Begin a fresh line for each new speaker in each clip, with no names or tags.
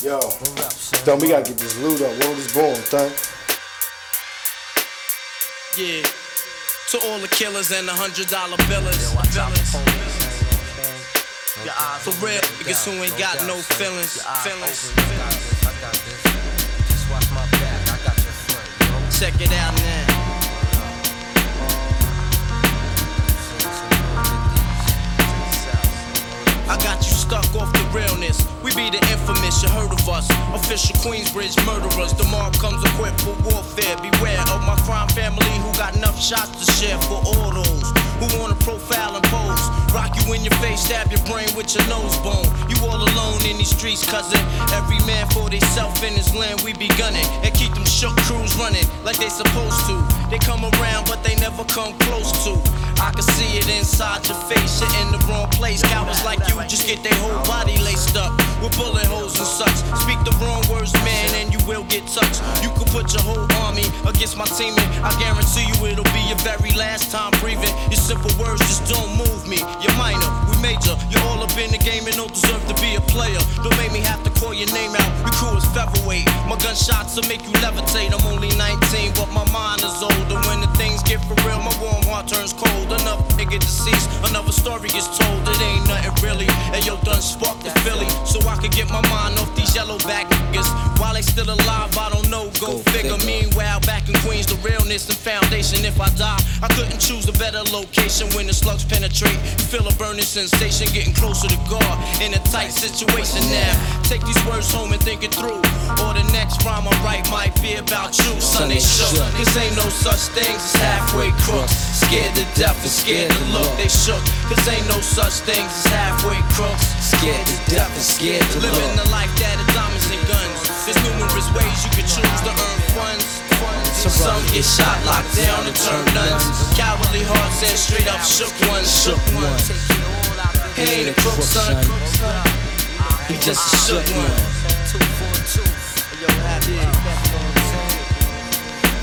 Yo, Thun, we gotta get this loot up. World is born, Thun.
Yeah. To all the killers and the hundred dollar billers. For real, niggas who ain't got no feelings. Feelings. Check it out now. Heard of us. Official Queensbridge murderers. The mob comes equipped for warfare. Beware of my crime family who got enough shots to share for all those who wanna profile and pose. Rock you in your face, stab your brain with your nose bone. You all alone in these streets, cousin. Every man for theyself in his land, we be gunning. And keep them shook crews running like they supposed to. They come around, but they never come close to. I can see it inside your face, you're in the wrong place. Cowards like you just get their whole body laced up with bullet holes and such. Speak the wrong words, man, and you will get touched. You could put your whole army against my team, and I guarantee you it'll be your very last time breathing. Your simple words just don't move me. You're minor, we major. You're all up in the game and don't deserve to be a player. Don't make me have to call your name out. Your crew is featherweight. My gunshots will make you levitate. I'm only 19, but my mind is older. When the things get for real, my warm heart turns cold. Enough nigga deceased, another story is told. It ain't nothing really. And yo, done sparked the Philly, could get my mind off these yellow back niggas. While they still alive, I don't know. Go, figure. Meanwhile, back in Queens, the foundation. If I die, I couldn't choose a better location when the slugs penetrate. Feel a burning sensation, getting closer to God in a tight situation now. Take these words home and think it through. Or the next rhyme I write might be about you. They shook. Cause ain't no such things as halfway crooks. Scared to death and scared to look. They shook. Cause ain't no such things as halfway crooks.
Scared to death and scared to look.
Living the life that is diamonds and guns. There's numerous ways you can choose get shot, locked down, and turn nuns. Cowardly hearts and straight up shook ones. Shook ones. He ain't a crook, son. He just a shook one.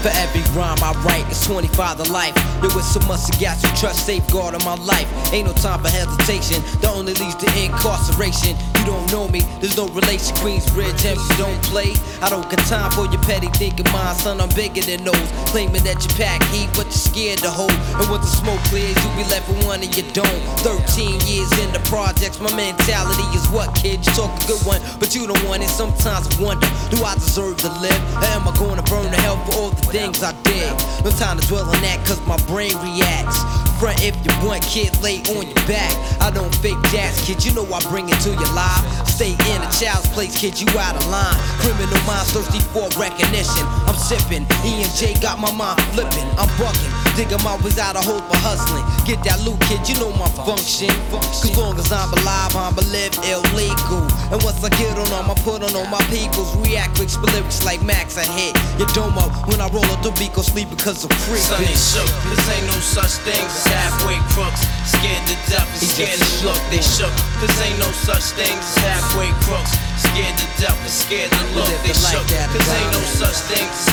For every rhyme I write, it's 25 to life. There was so much to got you trust safeguard in my life. Ain't no time for hesitation. The only leads to incarceration. You don't know me, there's no relation. Queensbridge, and you don't play. I don't got time for your petty thinking, mind, son. I'm bigger than those. Claiming that you pack heat, but you're scared to hold. And once the smoke clears, you be left with one and you don't. 13 years in the projects, my mentality is what, kid? You talk a good one, but you don't want it. Sometimes I wonder, do I deserve to live? Or am I gonna burn to hell for all the things I did? No time to dwell on that, cause my brain reacts. Front if you want, kid, lay on your back. I don't fake jazz, kid, you know I bring it to your life. Stay in a child's place, kid, you out of line. Criminal minds thirsty for recognition. I'm sipping, E and J got my mind flipping. I'm bucking, my ways out of hope for hustling. Get that loot, kid, you know my function. Cause long as I'm alive, I'ma live illegal. And once I get on them, I put on all my peoples. React quick, spit lyrics like Max, I hit your dome up when I roll up the beat, go sleep because I'm free.
Son, they shook. Cause ain't no such things as halfway crooks. Scared to death and scared to look. They shook. Cause ain't no such things as halfway crooks. Scared to death and scared to look. They shook. Cause ain't no such things as.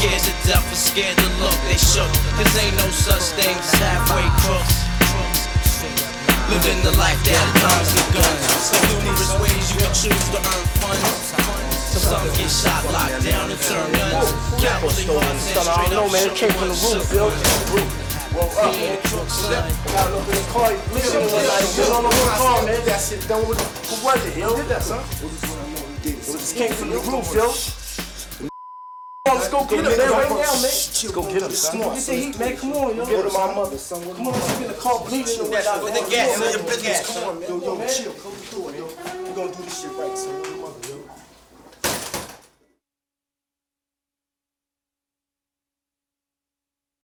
Scared to death and scared to look. They shook. Cause ain't no such thing as halfway crooks. Living the life that diamonds and guns. There's numerous ways you can choose to earn funds. Some get shot, locked down, and turn guns. Cowardly hearts and
I
straight
don't know,
up
man. It
shook
came from the
ones.
roof,
Shook
Bill.
ones.
Roof. Well, up, man. Got up in the car. Listen on the car, man. That shit done with Who was it, yo? Who did that, son? It just came from the roof, yo. Let's go get him, man, right now, man. Let's go get him, son. Get the heat, man. Come on, yo. Go to my mother, son. Come on, get in the car bleeding.
With the gas,
Come on,
the
man.
gas.
Come on, man. Yo, yo, chill. Close the door, yo. We're gonna do this shit right, son.